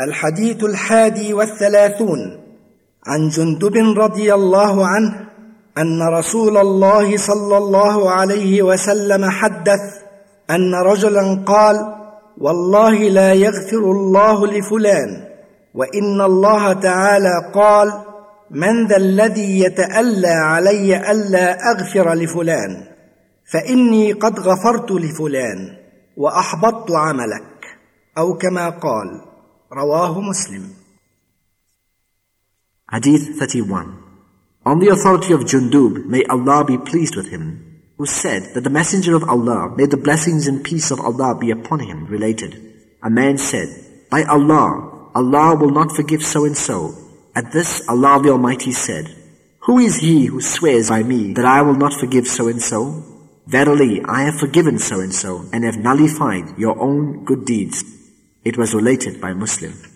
الحديث الحادي والثلاثون عن جندب رضي الله عنه أن رسول الله صلى الله عليه وسلم حدث أن رجلا قال والله لا يغفر الله لفلان وإن الله تعالى قال من ذا الذي يتألى علي ألا أغفر لفلان فإني قد غفرت لفلان وأحبطت عملك. أو كما قال رواه مسلم Hadith 31 On the authority of Jundub, may Allah be pleased with him, who said that the Messenger of Allah, may the blessings and peace of Allah be upon him, related. A man said, By Allah, Allah will not forgive so and so. At this, Allah the Almighty said, Who is he who swears by me that I will not forgive so and so? Verily, I have forgiven so and so, and have nullified your own good deeds. It was related by Muslim.